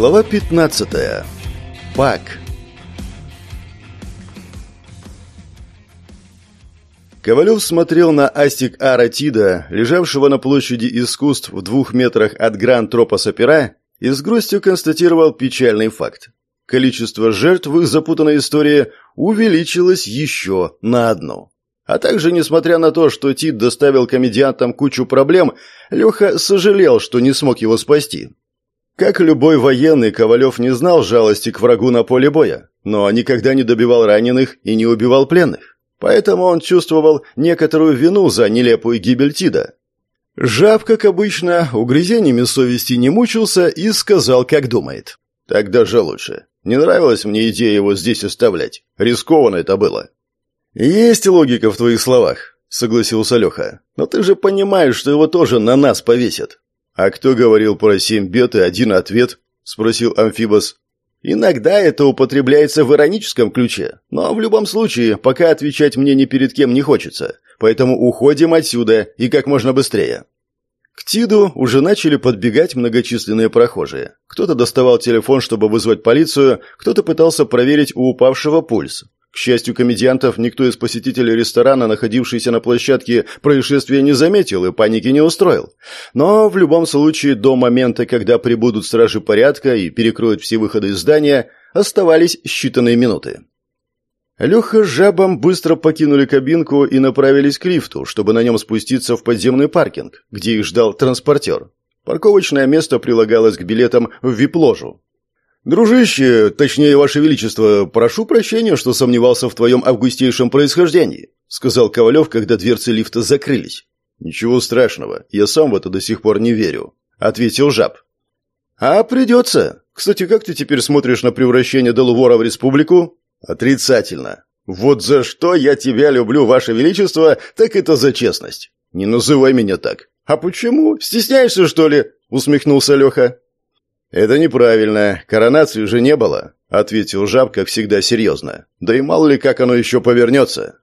Глава 15. Пак. Ковалев смотрел на Астик Аратида, лежавшего на площади искусств в двух метрах от Гранд-Тропоса Пера, и с грустью констатировал печальный факт. Количество жертв в их запутанной истории увеличилось еще на одну. А также, несмотря на то, что Тит доставил комедиантам кучу проблем, Леха сожалел, что не смог его спасти. Как любой военный, Ковалев не знал жалости к врагу на поле боя, но никогда не добивал раненых и не убивал пленных. Поэтому он чувствовал некоторую вину за нелепую гибель Тида. Жаб, как обычно, угрызениями совести не мучился и сказал, как думает. «Так даже лучше. Не нравилась мне идея его здесь оставлять. Рискованно это было». «Есть логика в твоих словах», — согласился Леха. «Но ты же понимаешь, что его тоже на нас повесят». «А кто говорил про семь бед и один ответ?» — спросил Амфибос. «Иногда это употребляется в ироническом ключе, но в любом случае, пока отвечать мне ни перед кем не хочется, поэтому уходим отсюда и как можно быстрее». К Тиду уже начали подбегать многочисленные прохожие. Кто-то доставал телефон, чтобы вызвать полицию, кто-то пытался проверить у упавшего пульс. К счастью комедиантов, никто из посетителей ресторана, находившийся на площадке, происшествия не заметил и паники не устроил. Но в любом случае, до момента, когда прибудут стражи порядка и перекроют все выходы из здания, оставались считанные минуты. Леха с жабом быстро покинули кабинку и направились к лифту, чтобы на нем спуститься в подземный паркинг, где их ждал транспортер. Парковочное место прилагалось к билетам в вип-ложу. «Дружище, точнее, Ваше Величество, прошу прощения, что сомневался в твоем августейшем происхождении», сказал Ковалев, когда дверцы лифта закрылись. «Ничего страшного, я сам в это до сих пор не верю», ответил жаб. «А придется. Кстати, как ты теперь смотришь на превращение Делувора в республику?» «Отрицательно. Вот за что я тебя люблю, Ваше Величество, так это за честность. Не называй меня так». «А почему? Стесняешься, что ли?» усмехнулся Леха. «Это неправильно. Коронации же не было», — ответил жаб, как всегда, серьезно. «Да и мало ли, как оно еще повернется».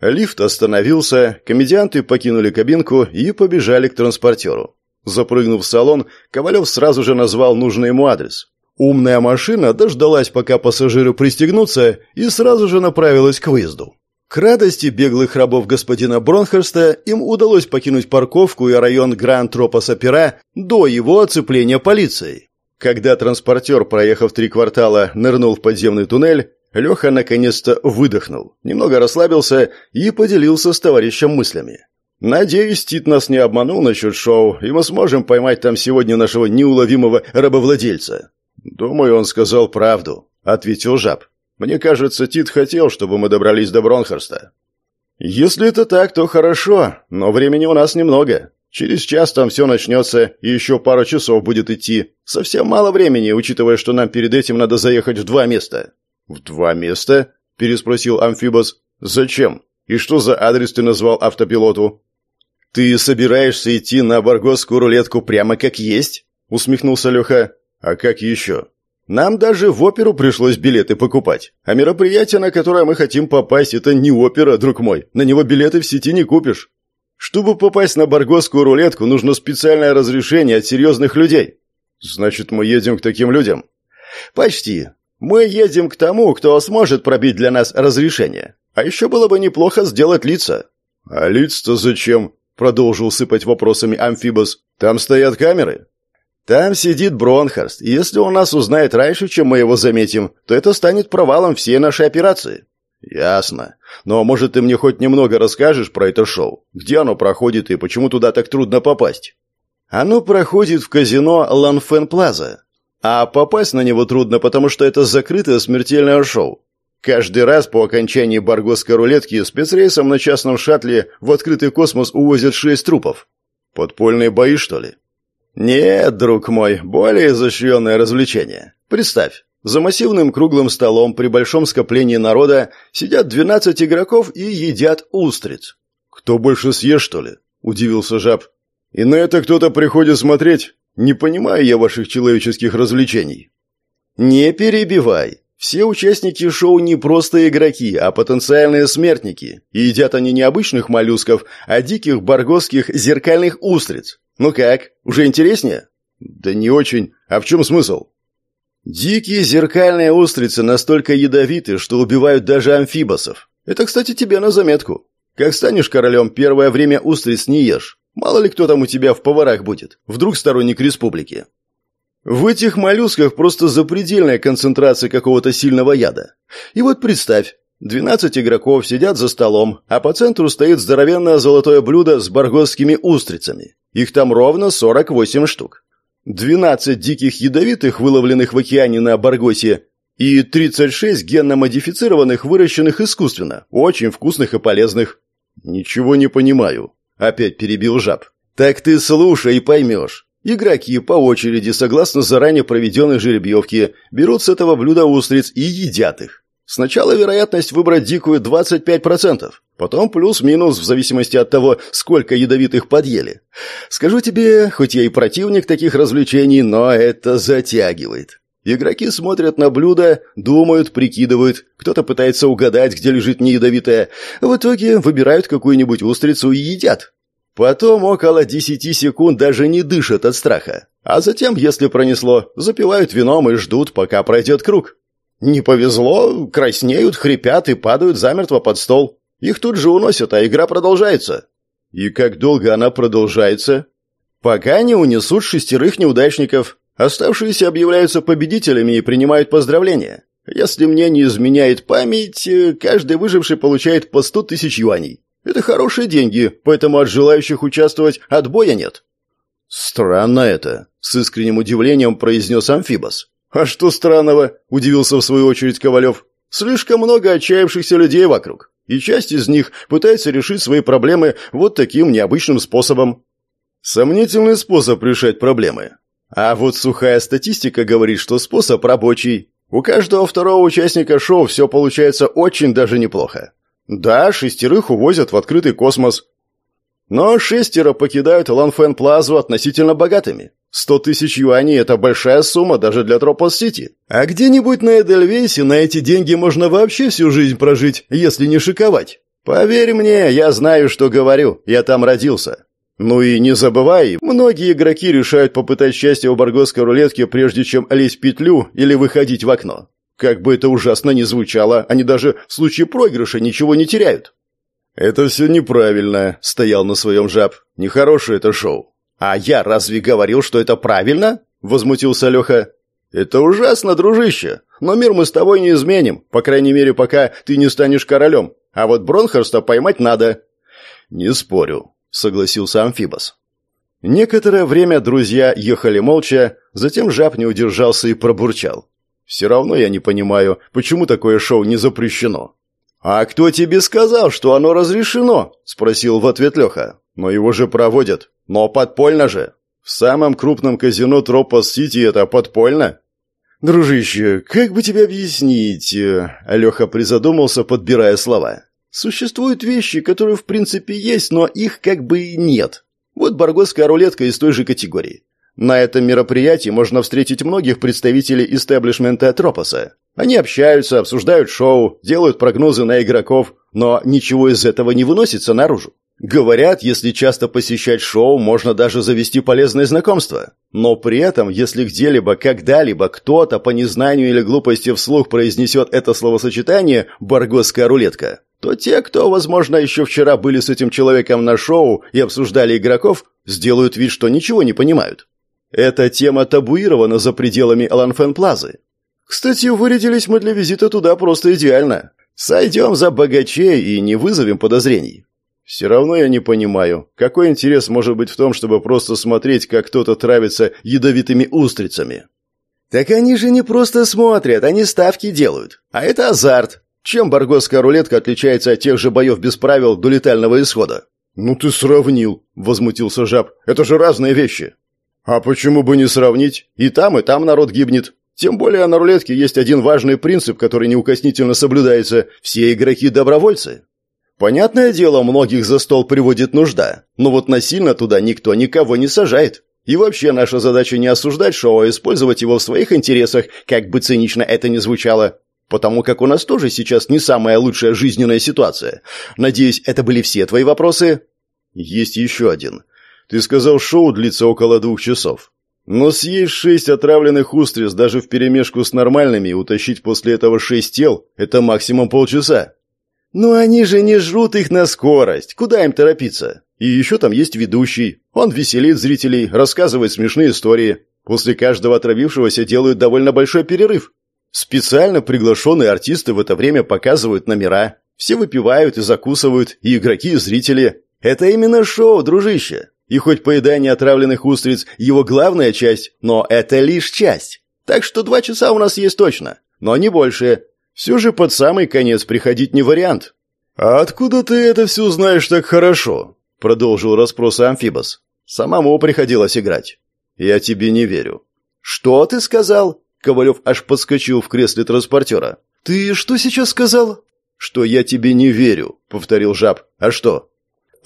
Лифт остановился, комедианты покинули кабинку и побежали к транспортеру. Запрыгнув в салон, Ковалев сразу же назвал нужный ему адрес. Умная машина дождалась, пока пассажиры пристегнутся, и сразу же направилась к выезду. К радости беглых рабов господина Бронхерста им удалось покинуть парковку и район Гранд-Тропос-Опера до его оцепления полицией. Когда транспортер, проехав три квартала, нырнул в подземный туннель, Леха наконец-то выдохнул, немного расслабился и поделился с товарищем мыслями. «Надеюсь, Тит нас не обманул насчет шоу, и мы сможем поймать там сегодня нашего неуловимого рабовладельца». «Думаю, он сказал правду», — ответил жаб. Мне кажется, Тит хотел, чтобы мы добрались до Бронхерста. Если это так, то хорошо, но времени у нас немного. Через час там все начнется, и еще пару часов будет идти. Совсем мало времени, учитывая, что нам перед этим надо заехать в два места. В два места? переспросил Амфибос. Зачем? И что за адрес ты назвал автопилоту? Ты собираешься идти на баргосскую рулетку прямо как есть? усмехнулся Леха. А как еще? Нам даже в оперу пришлось билеты покупать. А мероприятие, на которое мы хотим попасть, это не опера, друг мой. На него билеты в сети не купишь. Чтобы попасть на баргосскую рулетку, нужно специальное разрешение от серьезных людей. Значит, мы едем к таким людям? Почти. Мы едем к тому, кто сможет пробить для нас разрешение. А еще было бы неплохо сделать лица. А лица-то зачем? Продолжил сыпать вопросами Амфибос. Там стоят камеры. Там сидит Бронхарст, и если он нас узнает раньше, чем мы его заметим, то это станет провалом всей нашей операции. Ясно. Но может ты мне хоть немного расскажешь про это шоу? Где оно проходит и почему туда так трудно попасть? Оно проходит в казино Ланфен Плаза. А попасть на него трудно, потому что это закрытое смертельное шоу. Каждый раз по окончании баргосской рулетки спецрейсом на частном шаттле в открытый космос увозят шесть трупов. Подпольные бои, что ли? «Нет, друг мой, более изощренное развлечение. Представь, за массивным круглым столом при большом скоплении народа сидят 12 игроков и едят устриц. Кто больше съест, что ли?» – удивился жаб. «И на это кто-то приходит смотреть? Не понимаю я ваших человеческих развлечений». «Не перебивай. Все участники шоу не просто игроки, а потенциальные смертники. И едят они не обычных моллюсков, а диких баргосских зеркальных устриц. «Ну как, уже интереснее?» «Да не очень. А в чем смысл?» Дикие зеркальные устрицы настолько ядовиты, что убивают даже амфибосов. Это, кстати, тебе на заметку. Как станешь королем, первое время устриц не ешь. Мало ли кто там у тебя в поварах будет. Вдруг сторонник республики. В этих моллюсках просто запредельная концентрация какого-то сильного яда. И вот представь, 12 игроков сидят за столом, а по центру стоит здоровенное золотое блюдо с баргосскими устрицами. Их там ровно 48 штук. 12 диких ядовитых, выловленных в океане на Баргосе, и 36 генно-модифицированных, выращенных искусственно, очень вкусных и полезных. Ничего не понимаю. Опять перебил жаб. Так ты слушай и поймешь. Игроки по очереди, согласно заранее проведенной жеребьевке, берут с этого блюда устриц и едят их. Сначала вероятность выбрать дикую 25%, потом плюс-минус в зависимости от того, сколько ядовитых подъели. Скажу тебе, хоть я и противник таких развлечений, но это затягивает. Игроки смотрят на блюдо, думают, прикидывают, кто-то пытается угадать, где лежит неядовитое. В итоге выбирают какую-нибудь устрицу и едят. Потом около 10 секунд даже не дышат от страха. А затем, если пронесло, запивают вином и ждут, пока пройдет круг. Не повезло, краснеют, хрипят и падают замертво под стол. Их тут же уносят, а игра продолжается. И как долго она продолжается? Пока не унесут шестерых неудачников. Оставшиеся объявляются победителями и принимают поздравления. Если мне не изменяет память, каждый выживший получает по сто тысяч юаней. Это хорошие деньги, поэтому от желающих участвовать отбоя нет. Странно это, с искренним удивлением произнес Амфибос. «А что странного?» – удивился в свою очередь Ковалев. «Слишком много отчаявшихся людей вокруг, и часть из них пытается решить свои проблемы вот таким необычным способом». Сомнительный способ решать проблемы. А вот сухая статистика говорит, что способ рабочий. У каждого второго участника шоу все получается очень даже неплохо. Да, шестерых увозят в открытый космос. Но шестеро покидают Ланфен-Плазу относительно богатыми. Сто тысяч юаней – это большая сумма даже для Тропос-Сити. А где-нибудь на Эдельвейсе на эти деньги можно вообще всю жизнь прожить, если не шиковать. Поверь мне, я знаю, что говорю, я там родился. Ну и не забывай, многие игроки решают попытать счастье у баргосской рулетки, прежде чем лезть в петлю или выходить в окно. Как бы это ужасно ни звучало, они даже в случае проигрыша ничего не теряют. «Это все неправильно», — стоял на своем жаб. «Нехорошее это шоу. «А я разве говорил, что это правильно?» – возмутился Леха. «Это ужасно, дружище. Но мир мы с тобой не изменим, по крайней мере, пока ты не станешь королем. А вот Бронхерста поймать надо». «Не спорю», – согласился Амфибос. Некоторое время друзья ехали молча, затем жаб не удержался и пробурчал. «Все равно я не понимаю, почему такое шоу не запрещено?» «А кто тебе сказал, что оно разрешено?» – спросил в ответ Леха. «Но его же проводят. Но подпольно же. В самом крупном казино Тропос-Сити это подпольно. Дружище, как бы тебе объяснить? Леха призадумался, подбирая слова. Существуют вещи, которые в принципе есть, но их как бы и нет. Вот баргосская рулетка из той же категории. На этом мероприятии можно встретить многих представителей истеблишмента Тропоса. Они общаются, обсуждают шоу, делают прогнозы на игроков, но ничего из этого не выносится наружу. Говорят, если часто посещать шоу, можно даже завести полезные знакомства. Но при этом, если где-либо, когда-либо кто-то по незнанию или глупости вслух произнесет это словосочетание «баргосская рулетка», то те, кто, возможно, еще вчера были с этим человеком на шоу и обсуждали игроков, сделают вид, что ничего не понимают. Эта тема табуирована за пределами Ланфен-Плазы. Кстати, вырядились мы для визита туда просто идеально. Сойдем за богачей и не вызовем подозрений. Все равно я не понимаю, какой интерес может быть в том, чтобы просто смотреть, как кто-то травится ядовитыми устрицами? Так они же не просто смотрят, они ставки делают. А это азарт. Чем баргосская рулетка отличается от тех же боев без правил до летального исхода? Ну ты сравнил, возмутился жаб. Это же разные вещи. А почему бы не сравнить? И там, и там народ гибнет. Тем более на рулетке есть один важный принцип, который неукоснительно соблюдается. Все игроки добровольцы. Понятное дело, многих за стол приводит нужда, но вот насильно туда никто никого не сажает. И вообще наша задача не осуждать шоу, а использовать его в своих интересах, как бы цинично это ни звучало. Потому как у нас тоже сейчас не самая лучшая жизненная ситуация. Надеюсь, это были все твои вопросы? Есть еще один. Ты сказал, шоу длится около двух часов. Но съесть шесть отравленных устриц даже вперемешку с нормальными и утащить после этого шесть тел – это максимум полчаса. Но они же не жрут их на скорость. Куда им торопиться? И еще там есть ведущий. Он веселит зрителей, рассказывает смешные истории. После каждого отравившегося делают довольно большой перерыв. Специально приглашенные артисты в это время показывают номера. Все выпивают и закусывают, и игроки, и зрители. Это именно шоу, дружище. И хоть поедание отравленных устриц – его главная часть, но это лишь часть. Так что два часа у нас есть точно, но не больше. Все же под самый конец приходить не вариант. «А откуда ты это все знаешь так хорошо?» – продолжил расспросы Амфибос. «Самому приходилось играть». «Я тебе не верю». «Что ты сказал?» Ковалев аж подскочил в кресле транспортера. «Ты что сейчас сказал?» «Что я тебе не верю», — повторил жаб. «А что?»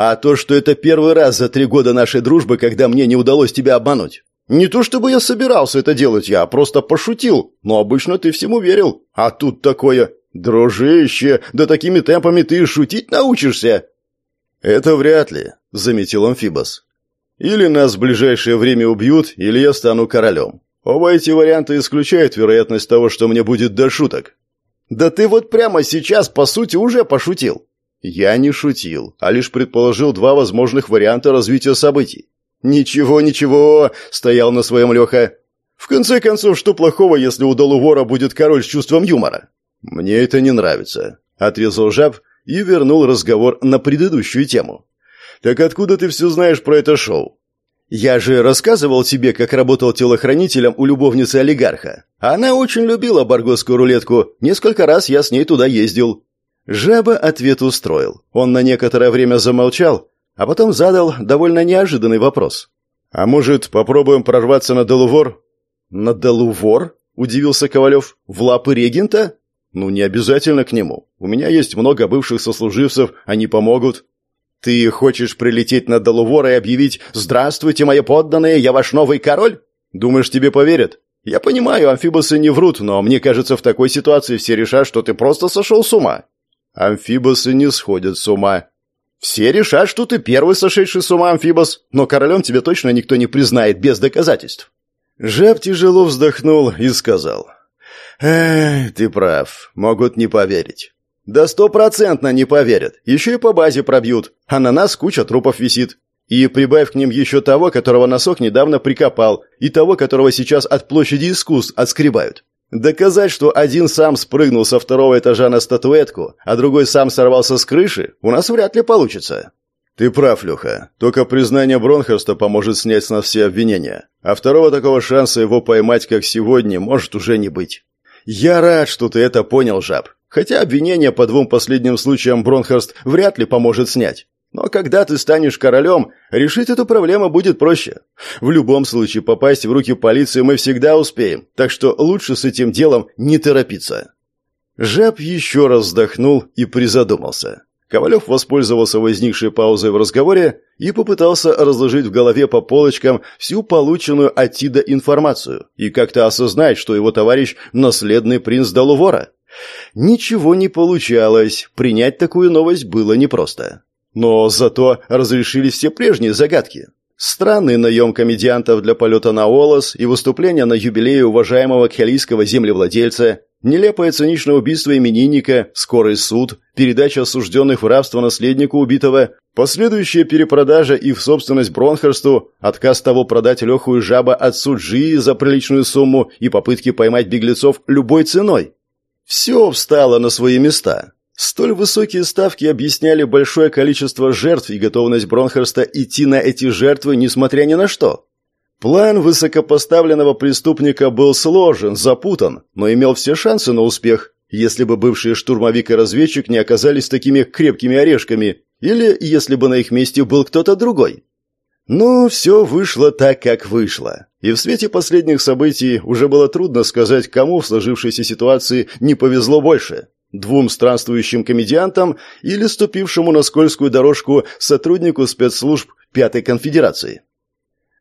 А то, что это первый раз за три года нашей дружбы, когда мне не удалось тебя обмануть. Не то чтобы я собирался это делать, я просто пошутил. Но обычно ты всему верил. А тут такое... Дружище, да такими темпами ты шутить научишься. Это вряд ли, заметил Амфибос. Или нас в ближайшее время убьют, или я стану королем. Оба эти варианта исключают вероятность того, что мне будет до шуток. Да ты вот прямо сейчас, по сути, уже пошутил. Я не шутил, а лишь предположил два возможных варианта развития событий. «Ничего, ничего», — стоял на своем Леха. «В конце концов, что плохого, если у Долувора будет король с чувством юмора?» «Мне это не нравится», — отрезал жаб и вернул разговор на предыдущую тему. «Так откуда ты все знаешь про это шоу?» «Я же рассказывал тебе, как работал телохранителем у любовницы олигарха. Она очень любила баргосскую рулетку. Несколько раз я с ней туда ездил. Жаба ответ устроил. Он на некоторое время замолчал, а потом задал довольно неожиданный вопрос. «А может, попробуем прорваться на Делувор?» «На Делувор?» – удивился Ковалев. «В лапы регента?» «Ну, не обязательно к нему. У меня есть много бывших сослуживцев, они помогут». «Ты хочешь прилететь на Делувор и объявить «Здравствуйте, мои подданные, я ваш новый король»?» «Думаешь, тебе поверят?» «Я понимаю, амфибосы не врут, но мне кажется, в такой ситуации все решат, что ты просто сошел с ума». Амфибосы не сходят с ума. Все решат, что ты первый сошедший с ума амфибос, но королем тебе точно никто не признает без доказательств. Жаб тяжело вздохнул и сказал. «Эх, ты прав, могут не поверить». «Да стопроцентно не поверят. Еще и по базе пробьют. А на нас куча трупов висит. И прибавь к ним еще того, которого носок недавно прикопал, и того, которого сейчас от площади искусств отскребают. Доказать, что один сам спрыгнул со второго этажа на статуэтку, а другой сам сорвался с крыши, у нас вряд ли получится. Ты прав, Леха. Только признание Бронхерста поможет снять с нас все обвинения. А второго такого шанса его поймать, как сегодня, может уже не быть. Я рад, что ты это понял, жаб. Хотя обвинение по двум последним случаям Бронхерст вряд ли поможет снять. Но когда ты станешь королем, решить эту проблему будет проще. В любом случае, попасть в руки полиции мы всегда успеем, так что лучше с этим делом не торопиться». Жаб еще раз вздохнул и призадумался. Ковалев воспользовался возникшей паузой в разговоре и попытался разложить в голове по полочкам всю полученную от Тида информацию и как-то осознать, что его товарищ – наследный принц Далувора. Ничего не получалось, принять такую новость было непросто. Но зато разрешились все прежние загадки. Странный наем комедиантов для полета на Олос и выступление на юбилее уважаемого кхалийского землевладельца, нелепое циничное убийство именинника, скорый суд, передача осужденных в рабство наследнику убитого, последующая перепродажа их в собственность Бронхерсту, отказ того продать Леху и Жаба отцу Джии за приличную сумму и попытки поймать беглецов любой ценой. Все встало на свои места. Столь высокие ставки объясняли большое количество жертв и готовность Бронхерста идти на эти жертвы, несмотря ни на что. План высокопоставленного преступника был сложен, запутан, но имел все шансы на успех, если бы бывший штурмовик и разведчик не оказались такими крепкими орешками, или если бы на их месте был кто-то другой. Но все вышло так, как вышло. И в свете последних событий уже было трудно сказать, кому в сложившейся ситуации не повезло больше двум странствующим комедиантам или ступившему на скользкую дорожку сотруднику спецслужб Пятой конфедерации.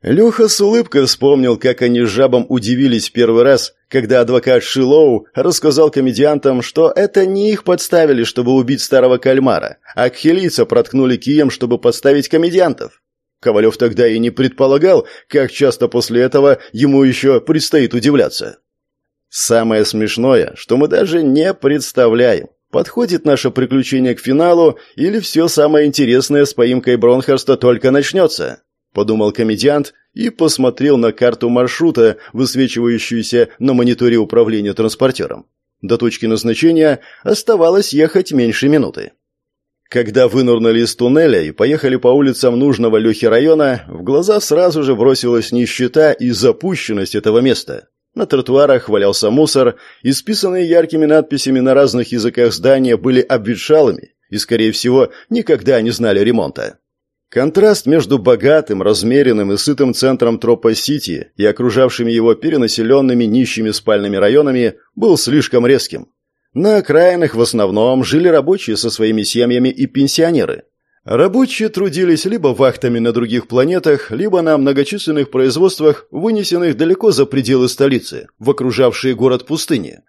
Леха с улыбкой вспомнил, как они с жабом удивились первый раз, когда адвокат Шилоу рассказал комедиантам, что это не их подставили, чтобы убить старого кальмара, а кхелийца проткнули кием, чтобы подставить комедиантов. Ковалев тогда и не предполагал, как часто после этого ему еще предстоит удивляться. Самое смешное, что мы даже не представляем, подходит наше приключение к финалу или все самое интересное с поимкой Бронхерста только начнется, подумал комедиант и посмотрел на карту маршрута, высвечивающуюся на мониторе управления транспортером. До точки назначения оставалось ехать меньше минуты. Когда вынурнули из туннеля и поехали по улицам нужного Лехи района, в глаза сразу же бросилась нищета и запущенность этого места. На тротуарах валялся мусор, исписанные яркими надписями на разных языках здания были обветшалыми и, скорее всего, никогда не знали ремонта. Контраст между богатым, размеренным и сытым центром Тропа-Сити и окружавшими его перенаселенными нищими спальными районами был слишком резким. На окраинах в основном жили рабочие со своими семьями и пенсионеры. Рабочие трудились либо вахтами на других планетах, либо на многочисленных производствах, вынесенных далеко за пределы столицы, в окружавшие город пустыни.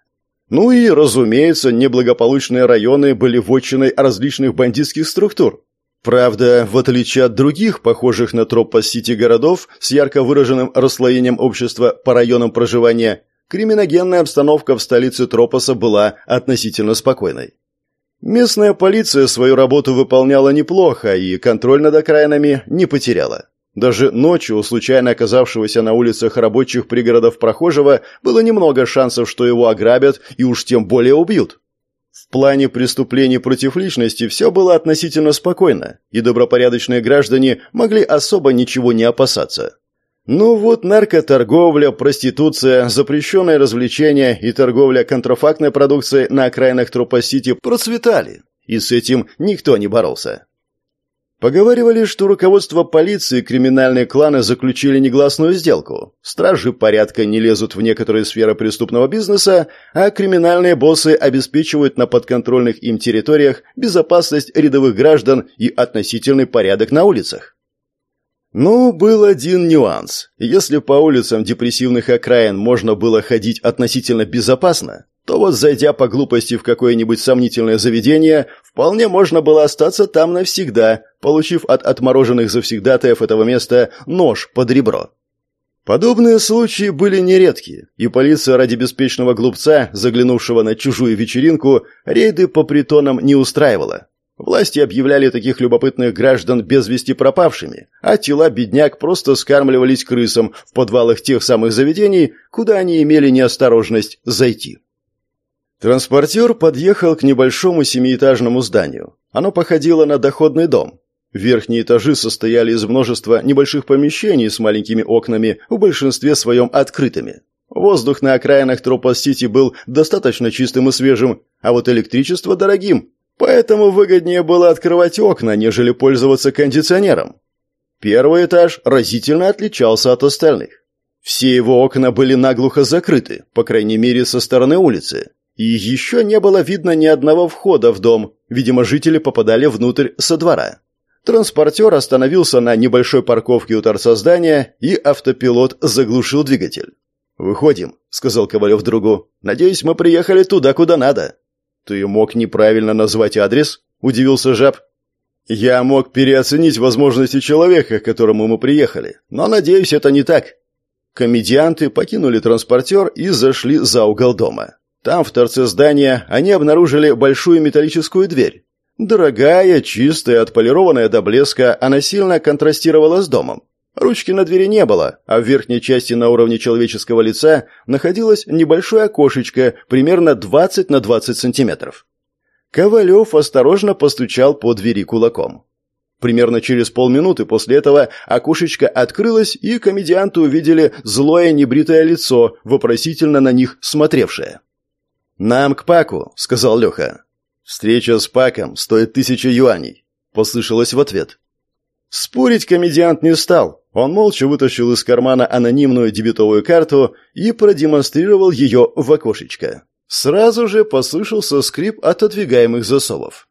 Ну и, разумеется, неблагополучные районы были вотчиной различных бандитских структур. Правда, в отличие от других, похожих на Троппа-Сити городов с ярко выраженным расслоением общества по районам проживания, криминогенная обстановка в столице Тропоса была относительно спокойной. Местная полиция свою работу выполняла неплохо и контроль над окраинами не потеряла. Даже ночью у случайно оказавшегося на улицах рабочих пригородов прохожего было немного шансов, что его ограбят и уж тем более убьют. В плане преступлений против личности все было относительно спокойно, и добропорядочные граждане могли особо ничего не опасаться. Ну вот наркоторговля, проституция, запрещенные развлечения и торговля контрафактной продукцией на окраинах Тропа-Сити процветали, и с этим никто не боролся. Поговаривали, что руководство полиции и криминальные кланы заключили негласную сделку. Стражи порядка не лезут в некоторые сферы преступного бизнеса, а криминальные боссы обеспечивают на подконтрольных им территориях безопасность рядовых граждан и относительный порядок на улицах. Но был один нюанс. Если по улицам депрессивных окраин можно было ходить относительно безопасно, то вот зайдя по глупости в какое-нибудь сомнительное заведение, вполне можно было остаться там навсегда, получив от отмороженных завсегдатаев этого места нож под ребро. Подобные случаи были нередки, и полиция ради беспечного глупца, заглянувшего на чужую вечеринку, рейды по притонам не устраивала. Власти объявляли таких любопытных граждан без вести пропавшими, а тела бедняк просто скармливались крысам в подвалах тех самых заведений, куда они имели неосторожность зайти. Транспортер подъехал к небольшому семиэтажному зданию. Оно походило на доходный дом. Верхние этажи состояли из множества небольших помещений с маленькими окнами, в большинстве своем открытыми. Воздух на окраинах Тропос-Сити был достаточно чистым и свежим, а вот электричество дорогим, Поэтому выгоднее было открывать окна, нежели пользоваться кондиционером. Первый этаж разительно отличался от остальных. Все его окна были наглухо закрыты, по крайней мере, со стороны улицы. И еще не было видно ни одного входа в дом. Видимо, жители попадали внутрь со двора. Транспортер остановился на небольшой парковке у торца здания, и автопилот заглушил двигатель. «Выходим», — сказал Ковалев другу. «Надеюсь, мы приехали туда, куда надо». «Ты мог неправильно назвать адрес?» – удивился жаб. «Я мог переоценить возможности человека, к которому мы приехали, но, надеюсь, это не так». Комедианты покинули транспортер и зашли за угол дома. Там, в торце здания, они обнаружили большую металлическую дверь. Дорогая, чистая, отполированная до блеска, она сильно контрастировала с домом. Ручки на двери не было, а в верхней части на уровне человеческого лица находилось небольшое окошечко, примерно 20 на 20 сантиметров. Ковалев осторожно постучал по двери кулаком. Примерно через полминуты после этого окошечко открылось, и комедианты увидели злое небритое лицо, вопросительно на них смотревшее. «Нам к Паку», — сказал Леха. «Встреча с Паком стоит тысячи юаней», — послышалось в ответ. Спорить комедиант не стал. Он молча вытащил из кармана анонимную дебетовую карту и продемонстрировал ее в окошечко. Сразу же послышался скрип отодвигаемых засовов.